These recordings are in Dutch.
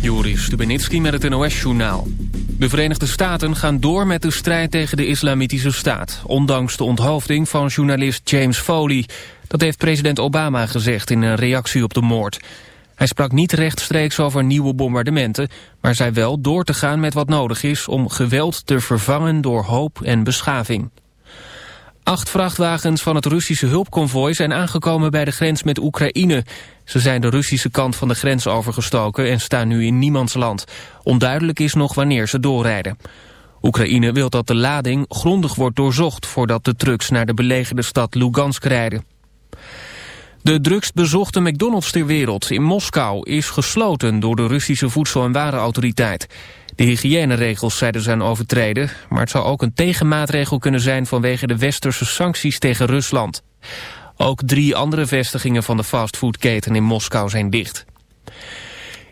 Joris Stubenitski met het NOS-journaal. De Verenigde Staten gaan door met de strijd tegen de islamitische staat... ondanks de onthoofding van journalist James Foley. Dat heeft president Obama gezegd in een reactie op de moord. Hij sprak niet rechtstreeks over nieuwe bombardementen... maar zei wel door te gaan met wat nodig is... om geweld te vervangen door hoop en beschaving. Acht vrachtwagens van het Russische hulpconvooi zijn aangekomen bij de grens met Oekraïne. Ze zijn de Russische kant van de grens overgestoken en staan nu in niemands land. Onduidelijk is nog wanneer ze doorrijden. Oekraïne wil dat de lading grondig wordt doorzocht voordat de trucks naar de belegerde stad Lugansk rijden. De drukst bezochte McDonald's ter wereld in Moskou is gesloten door de Russische Voedsel- en Warenautoriteit. De hygiëneregels zeiden zijn overtreden, maar het zou ook een tegenmaatregel kunnen zijn vanwege de westerse sancties tegen Rusland. Ook drie andere vestigingen van de fastfoodketen in Moskou zijn dicht.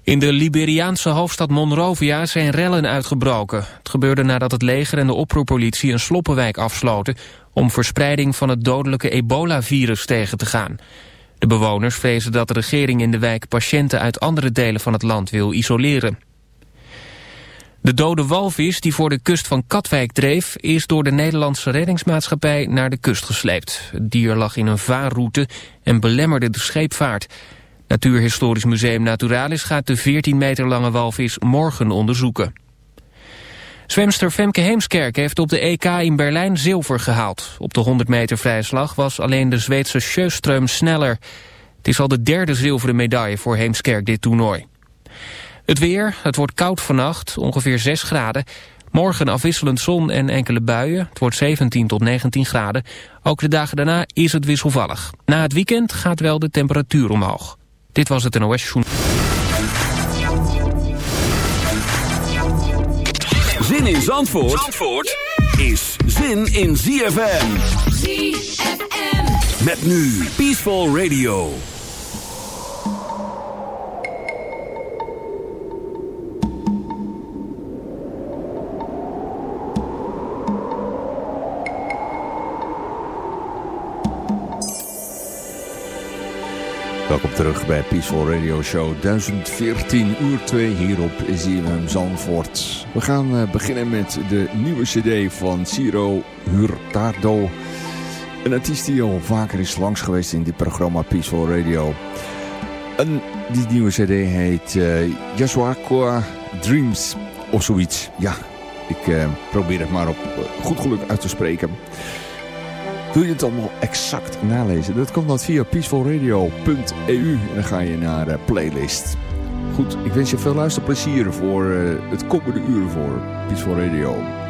In de Liberiaanse hoofdstad Monrovia zijn rellen uitgebroken. Het gebeurde nadat het leger en de oproerpolitie een sloppenwijk afsloten... om verspreiding van het dodelijke ebola-virus tegen te gaan. De bewoners vrezen dat de regering in de wijk patiënten uit andere delen van het land wil isoleren. De dode walvis die voor de kust van Katwijk dreef... is door de Nederlandse reddingsmaatschappij naar de kust gesleept. Het dier lag in een vaarroute en belemmerde de scheepvaart. Natuurhistorisch Museum Naturalis gaat de 14 meter lange walvis morgen onderzoeken. Zwemster Femke Heemskerk heeft op de EK in Berlijn zilver gehaald. Op de 100 meter vrije slag was alleen de Zweedse Sjöström sneller. Het is al de derde zilveren medaille voor Heemskerk dit toernooi. Het weer, het wordt koud vannacht, ongeveer 6 graden. Morgen afwisselend zon en enkele buien. Het wordt 17 tot 19 graden. Ook de dagen daarna is het wisselvallig. Na het weekend gaat wel de temperatuur omhoog. Dit was het NOS Joen. Zin in Zandvoort, Zandvoort is zin in ZFM. ZFM. Met nu Peaceful Radio. Welkom terug bij Peaceful Radio Show 1014 uur 2 hier op ZFM Zandvoort. We gaan uh, beginnen met de nieuwe cd van Ciro Hurtado. Een artiest die al vaker is langs geweest in dit programma Peaceful Radio. En die nieuwe cd heet uh, Yasuakua Dreams of zoiets. Ja, ik uh, probeer het maar op goed geluk uit te spreken. Wil je het allemaal exact nalezen? Dat komt dan via peacefulradio.eu en dan ga je naar de playlist. Goed, ik wens je veel luisterplezier voor uh, het komende uur voor Peaceful Radio.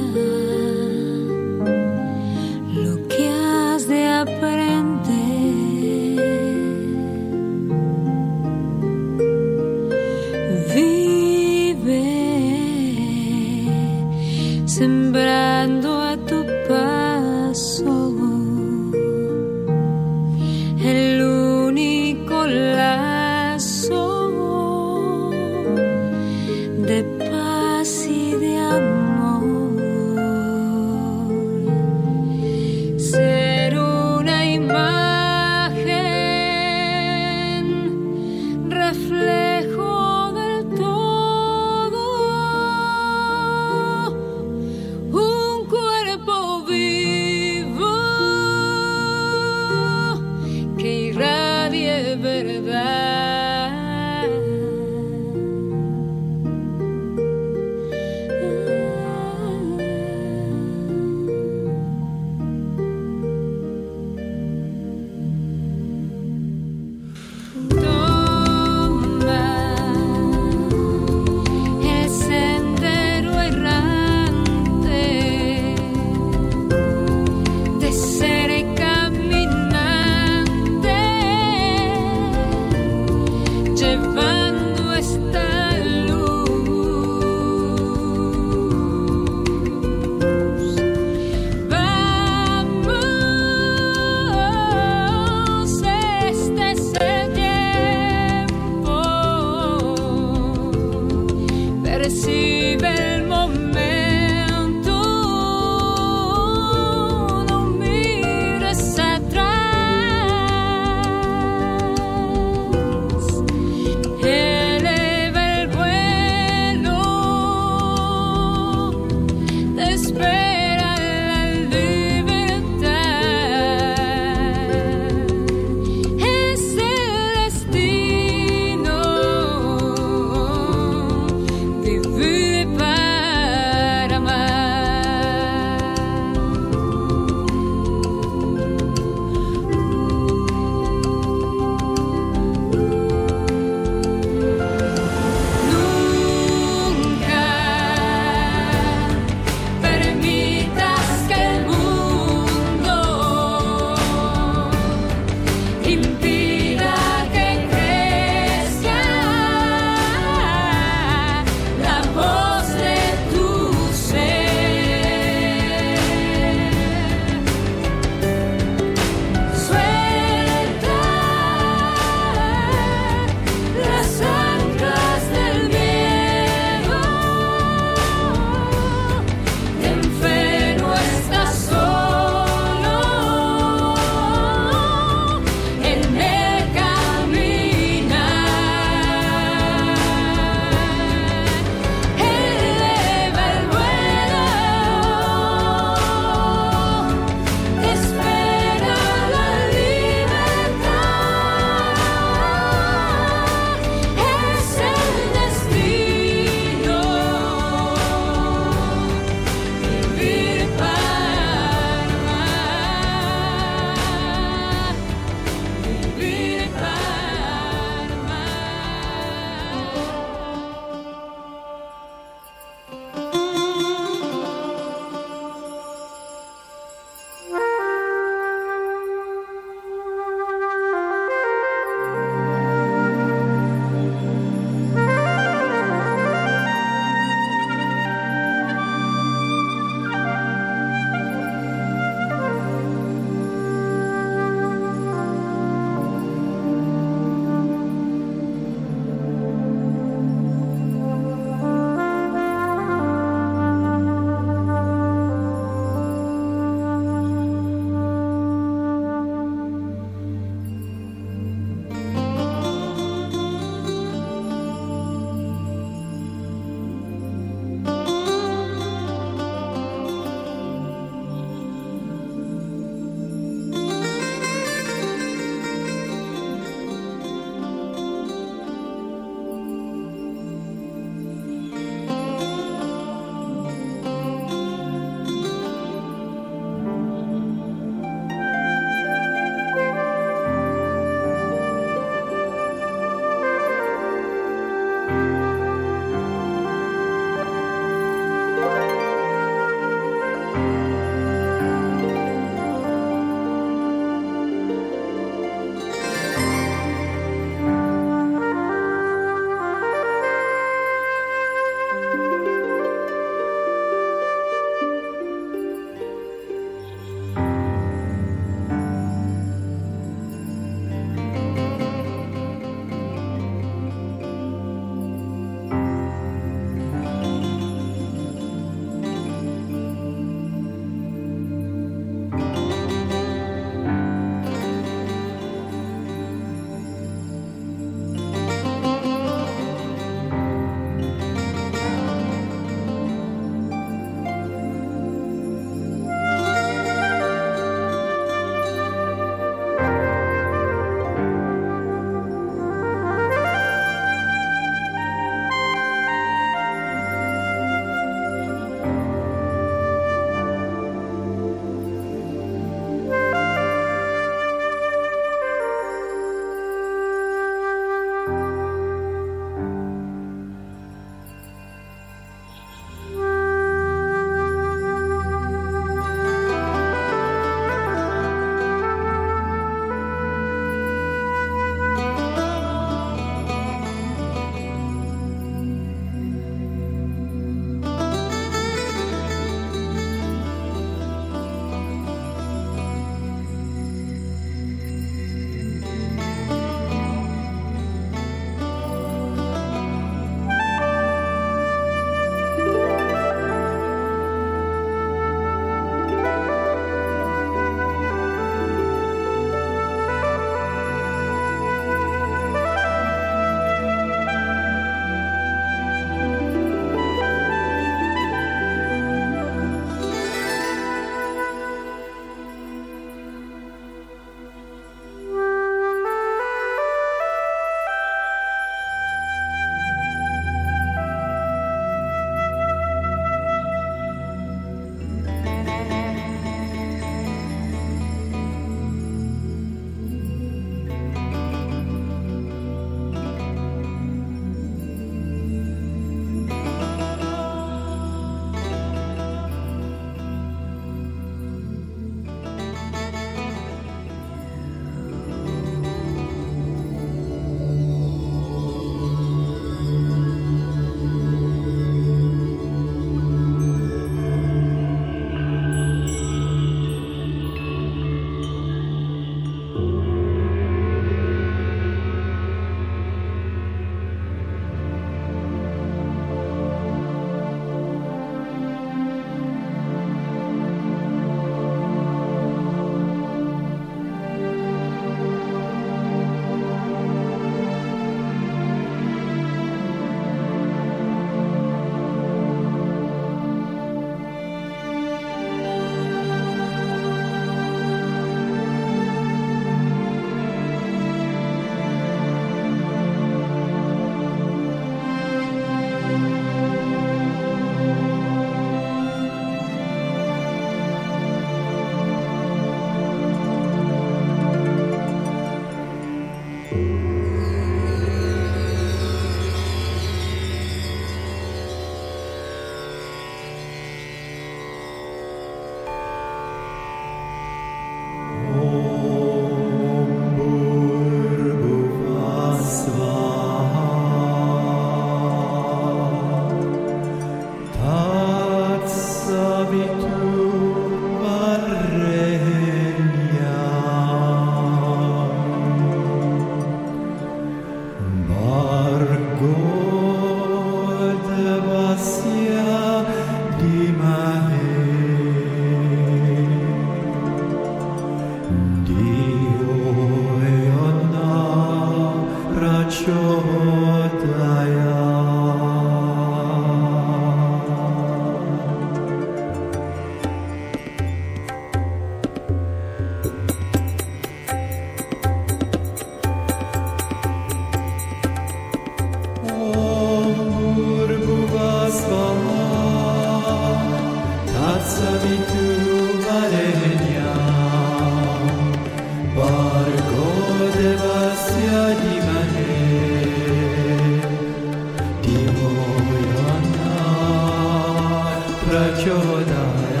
Lord, I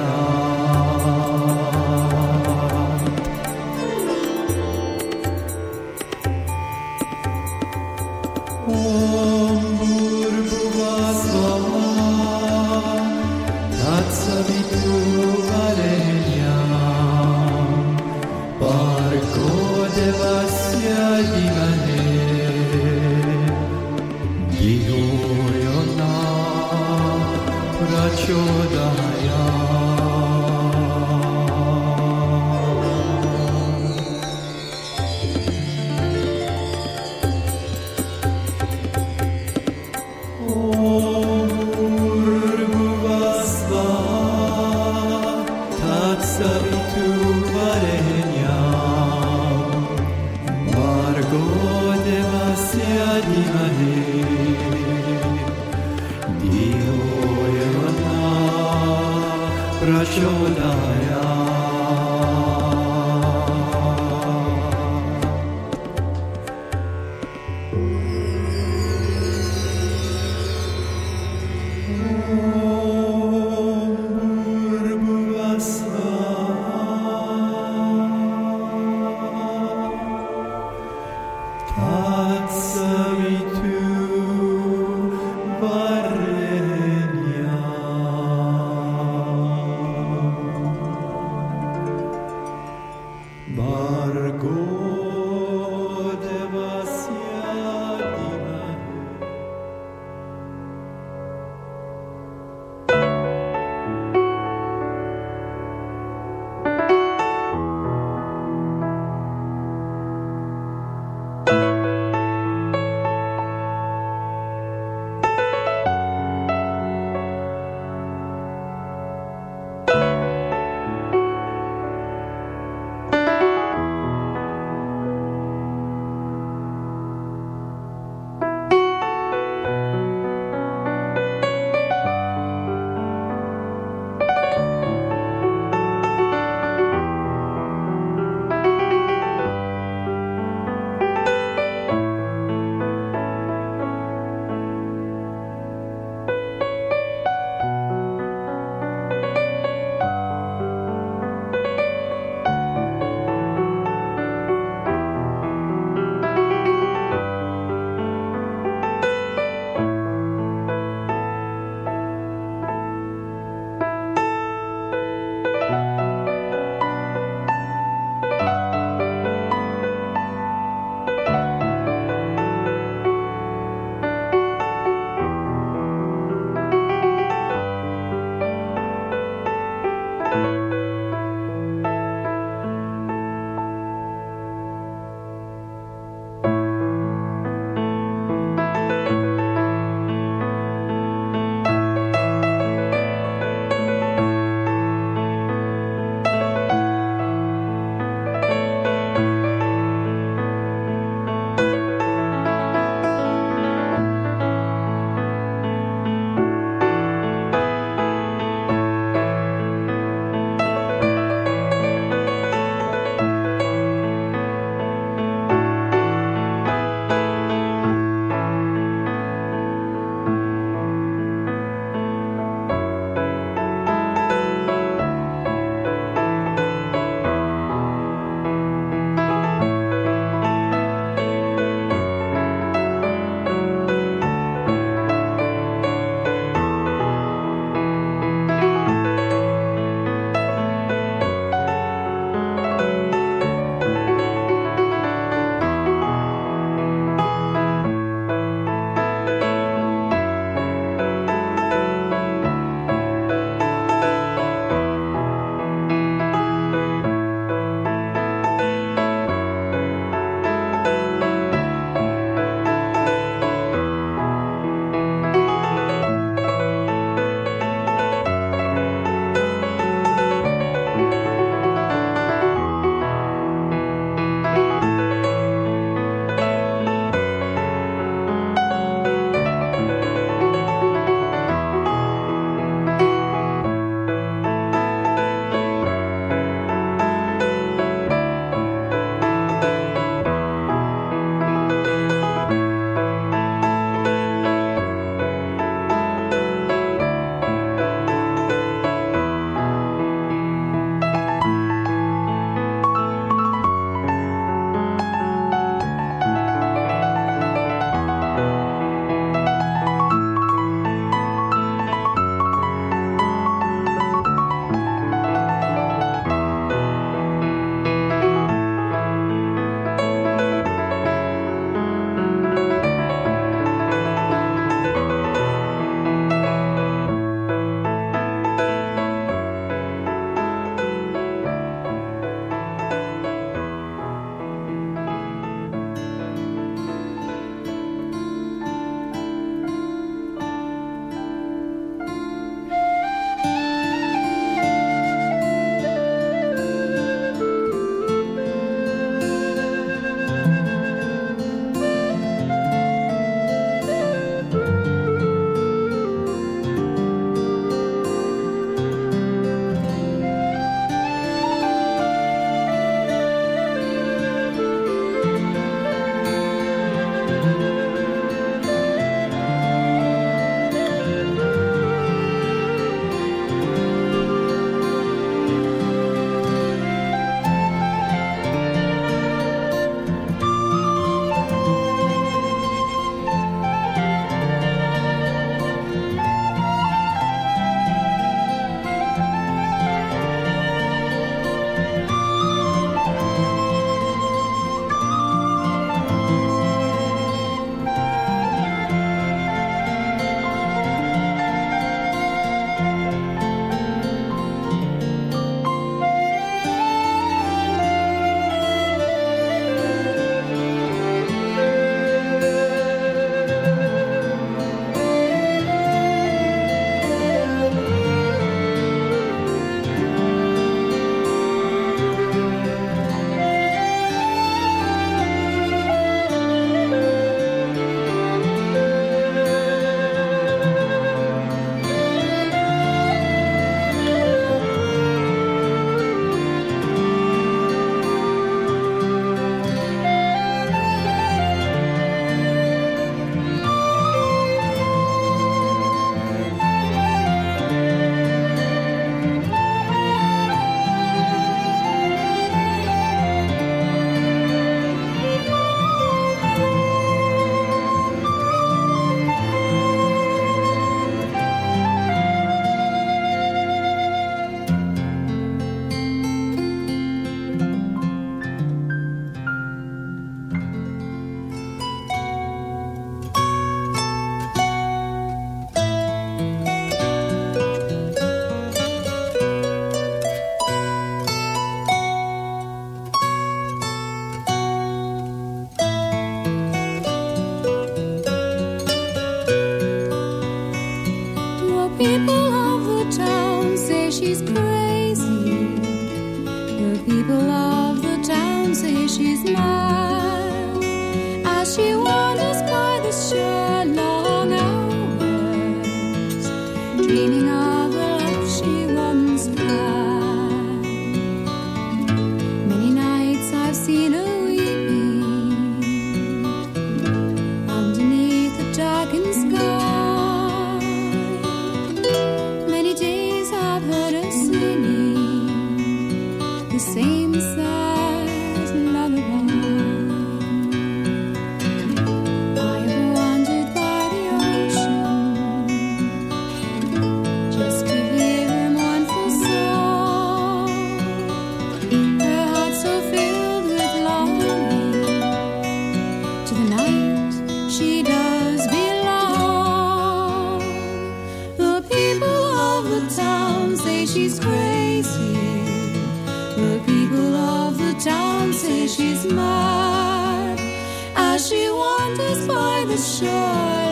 wanders by the shore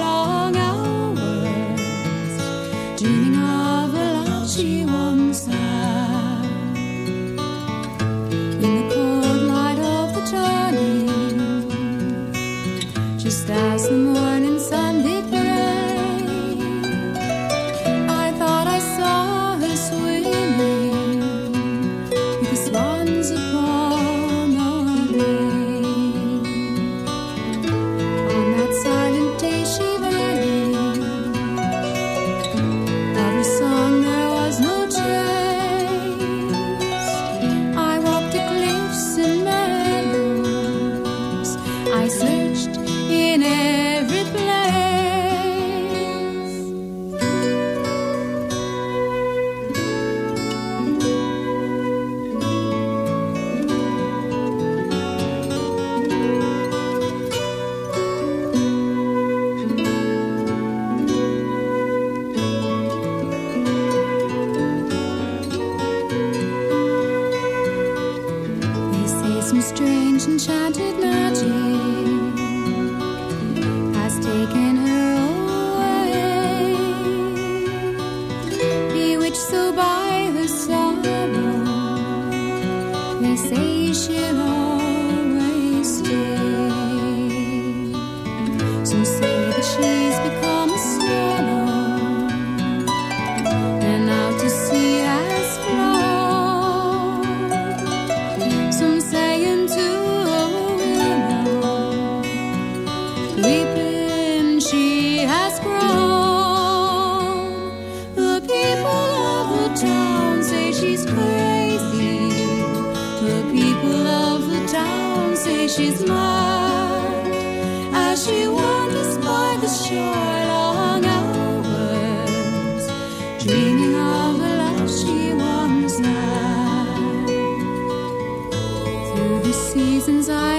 long hours, dreaming of the love she was. she's crazy. The people of the town say she's mad. As she wanders by the shore, long hours, dreaming of the love she once had. Through the seasons, I